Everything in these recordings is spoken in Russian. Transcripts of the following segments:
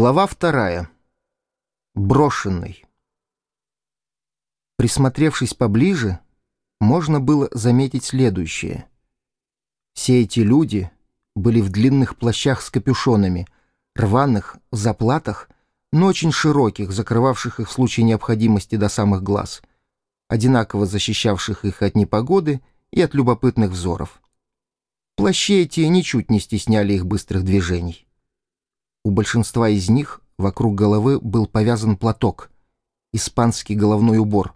Глава вторая. Брошенный. Присмотревшись поближе, можно было заметить следующее. Все эти люди были в длинных плащах с капюшонами, рваных, заплатах, но очень широких, закрывавших их в случае необходимости до самых глаз, одинаково защищавших их от непогоды и от любопытных взоров. Плащи эти ничуть не стесняли их быстрых движений. У большинства из них вокруг головы был повязан платок, испанский головной убор,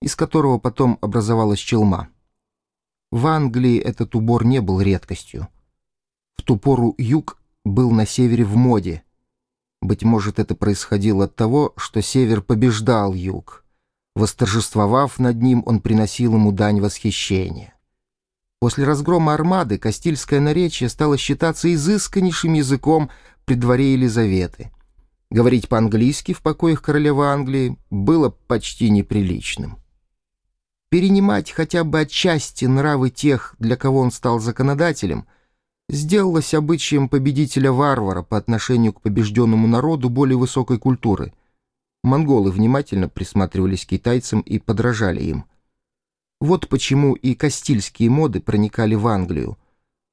из которого потом образовалась челма. В Англии этот убор не был редкостью. В ту пору юг был на севере в моде. Быть может, это происходило от того, что север побеждал юг. Восторжествовав над ним, он приносил ему дань восхищения. После разгрома армады Кастильское наречие стало считаться изысканнейшим языком при дворе Елизаветы. Говорить по-английски в покоях королевы Англии было почти неприличным. Перенимать хотя бы отчасти нравы тех, для кого он стал законодателем, сделалось обычаем победителя-варвара по отношению к побежденному народу более высокой культуры. Монголы внимательно присматривались к китайцам и подражали им. Вот почему и кастильские моды проникали в Англию,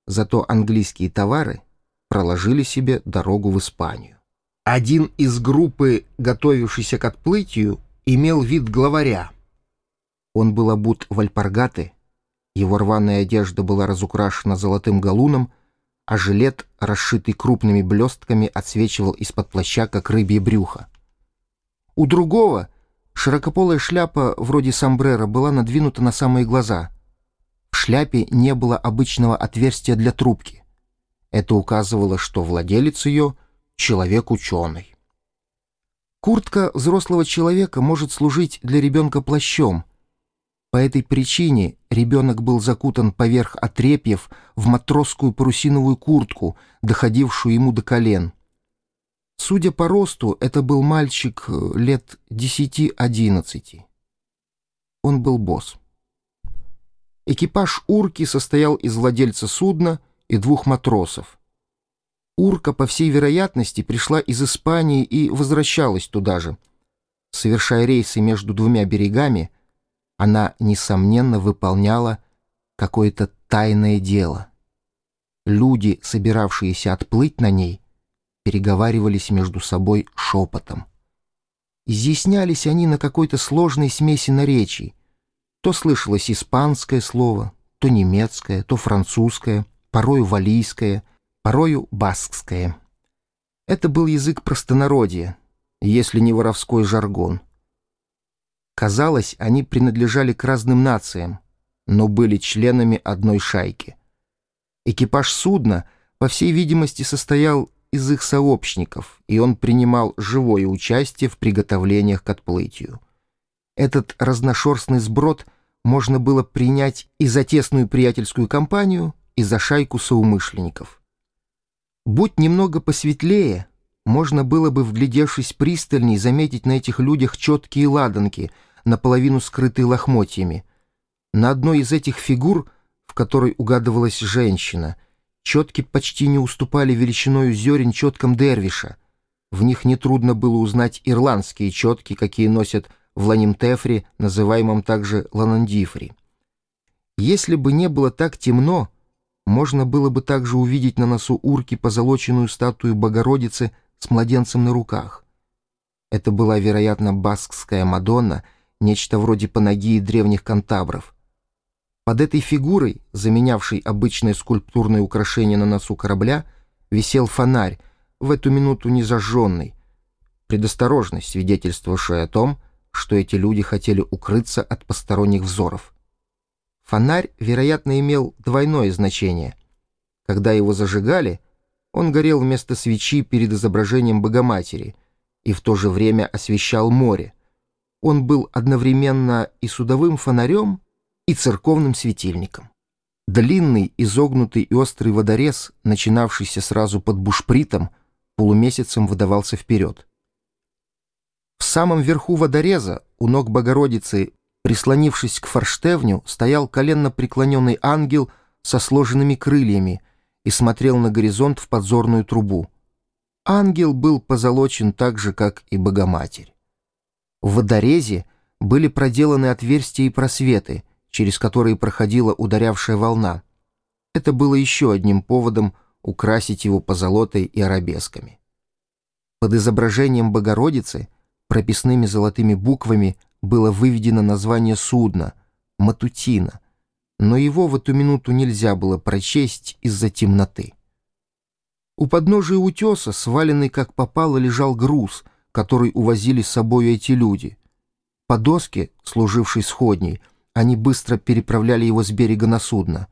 зато английские товары — проложили себе дорогу в Испанию. Один из группы, готовившейся к отплытию, имел вид главаря. Он был обут в альпаргаты, его рваная одежда была разукрашена золотым галуном, а жилет, расшитый крупными блестками, отсвечивал из-под плаща, как рыбье брюхо. У другого широкополая шляпа, вроде сомбрера, была надвинута на самые глаза. В шляпе не было обычного отверстия для трубки. Это указывало, что владелец ее — человек-ученый. Куртка взрослого человека может служить для ребенка плащом. По этой причине ребенок был закутан поверх отрепьев в матросскую парусиновую куртку, доходившую ему до колен. Судя по росту, это был мальчик э, лет десяти-одиннадцати. Он был босс. Экипаж «Урки» состоял из владельца судна — и двух матросов. Урка, по всей вероятности, пришла из Испании и возвращалась туда же. Совершая рейсы между двумя берегами, она, несомненно, выполняла какое-то тайное дело. Люди, собиравшиеся отплыть на ней, переговаривались между собой шепотом. Изъяснялись они на какой-то сложной смеси наречий. То слышалось испанское слово, то немецкое, то французское — порою валийское, порою баскское. Это был язык простонародья, если не воровской жаргон. Казалось, они принадлежали к разным нациям, но были членами одной шайки. Экипаж судна, по всей видимости, состоял из их сообщников, и он принимал живое участие в приготовлениях к отплытию. Этот разношерстный сброд можно было принять и за тесную приятельскую компанию, и за шайку соумышленников. Будь немного посветлее, можно было бы, вглядевшись пристальней, заметить на этих людях четкие ладанки, наполовину скрытые лохмотьями. На одной из этих фигур, в которой угадывалась женщина, четки почти не уступали величиною зерен четкам дервиша. В них нетрудно было узнать ирландские четки, какие носят в Ланимтефре, называемом также Ланандифри. Если бы не было так темно, можно было бы также увидеть на носу урки позолоченную статую Богородицы с младенцем на руках. Это была, вероятно, баскская Мадонна, нечто вроде панагии древних кантабров. Под этой фигурой, заменявшей обычное скульптурное украшение на носу корабля, висел фонарь, в эту минуту незажженный, предосторожность, свидетельствовавшая о том, что эти люди хотели укрыться от посторонних взоров. Фонарь, вероятно, имел двойное значение. Когда его зажигали, он горел вместо свечи перед изображением Богоматери и в то же время освещал море. Он был одновременно и судовым фонарем, и церковным светильником. Длинный, изогнутый и острый водорез, начинавшийся сразу под бушпритом, полумесяцем выдавался вперед. В самом верху водореза, у ног Богородицы, Прислонившись к форштевню, стоял коленно преклоненный ангел со сложенными крыльями и смотрел на горизонт в подзорную трубу. Ангел был позолочен так же, как и Богоматерь. В водорезе были проделаны отверстия и просветы, через которые проходила ударявшая волна. Это было еще одним поводом украсить его позолотой и арабесками. Под изображением Богородицы прописными золотыми буквами было выведено название судна — «Матутина», но его в эту минуту нельзя было прочесть из-за темноты. У подножия утеса, сваленный как попало, лежал груз, который увозили с собой эти люди. По доске, служившей сходней, они быстро переправляли его с берега на судно.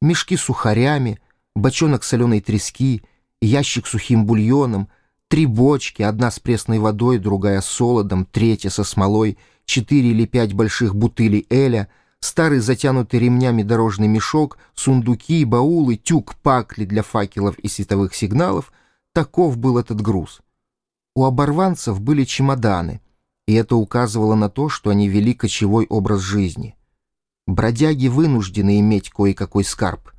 Мешки с сухарями, бочонок соленой трески, ящик с сухим бульоном, три бочки, одна с пресной водой, другая с солодом, третья со смолой, четыре или пять больших бутылей эля — старый затянутый ремнями дорожный мешок, сундуки, баулы, тюк пакли для факелов и световых сигналов — таков был этот груз. У оборванцев были чемоданы, и это указывало на то, что они вели кочевой образ жизни. Бродяги вынуждены иметь кое-какой скарб.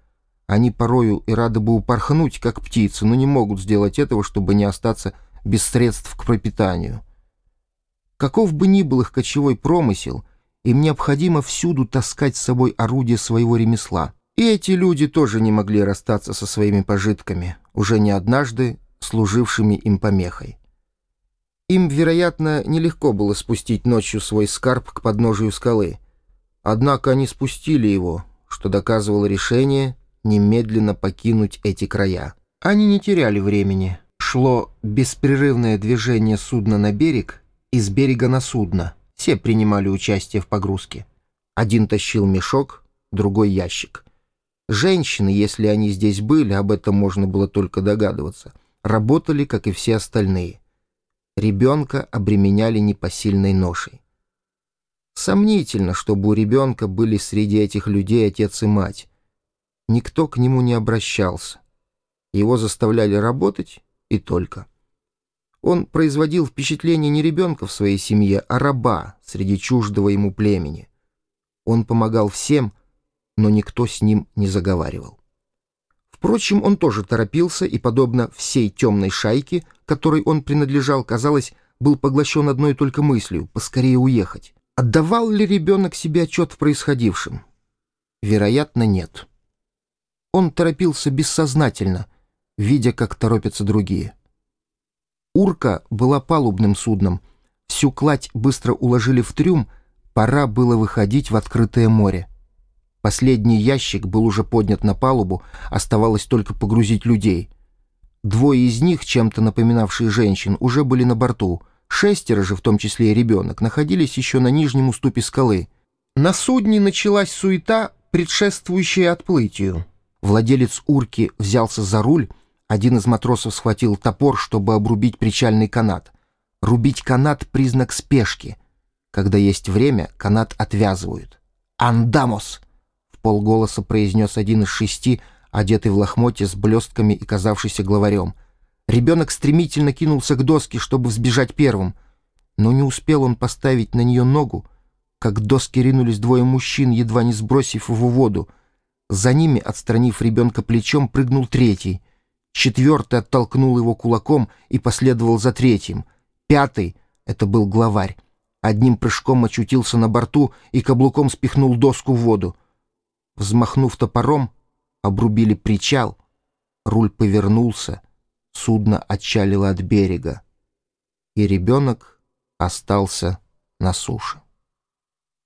Они порою и рады бы упорхнуть, как птицы, но не могут сделать этого, чтобы не остаться без средств к пропитанию. Каков бы ни был их кочевой промысел — им необходимо всюду таскать с собой орудие своего ремесла. И эти люди тоже не могли расстаться со своими пожитками, уже не однажды служившими им помехой. Им, вероятно, нелегко было спустить ночью свой скарб к подножию скалы. Однако они спустили его, что доказывало решение немедленно покинуть эти края. Они не теряли времени. Шло беспрерывное движение судна на берег и с берега на судно. Все принимали участие в погрузке. Один тащил мешок, другой ящик. Женщины, если они здесь были, об этом можно было только догадываться, работали, как и все остальные. Ребенка обременяли непосильной ношей. Сомнительно, чтобы у ребенка были среди этих людей отец и мать. Никто к нему не обращался. Его заставляли работать и только. Он производил впечатление не ребенка в своей семье, а раба среди чуждого ему племени. Он помогал всем, но никто с ним не заговаривал. Впрочем, он тоже торопился и, подобно всей темной шайке, которой он принадлежал, казалось, был поглощен одной только мыслью — поскорее уехать. Отдавал ли ребенок себе отчет в происходившем? Вероятно, нет. Он торопился бессознательно, видя, как торопятся другие. Урка была палубным судном. Всю кладь быстро уложили в трюм, пора было выходить в открытое море. Последний ящик был уже поднят на палубу, оставалось только погрузить людей. Двое из них, чем-то напоминавшие женщин, уже были на борту. Шестеро же, в том числе и ребенок, находились еще на нижнем уступе скалы. На судне началась суета, предшествующая отплытию. Владелец урки взялся за руль, один из матросов схватил топор, чтобы обрубить причальный канат. Рубить канат — признак спешки. Когда есть время, канат отвязывают. «Андамос!» — полголоса произнес один из шести, одетый в лохмотье с блестками и казавшийся главарем. Ребенок стремительно кинулся к доске, чтобы взбежать первым. Но не успел он поставить на нее ногу, как к доске ринулись двое мужчин, едва не сбросив его в воду. За ними, отстранив ребенка плечом, прыгнул третий — Четвертый оттолкнул его кулаком и последовал за третьим. Пятый — это был главарь. Одним прыжком очутился на борту и каблуком спихнул доску в воду. Взмахнув топором, обрубили причал. Руль повернулся, судно отчалило от берега. И ребенок остался на суше.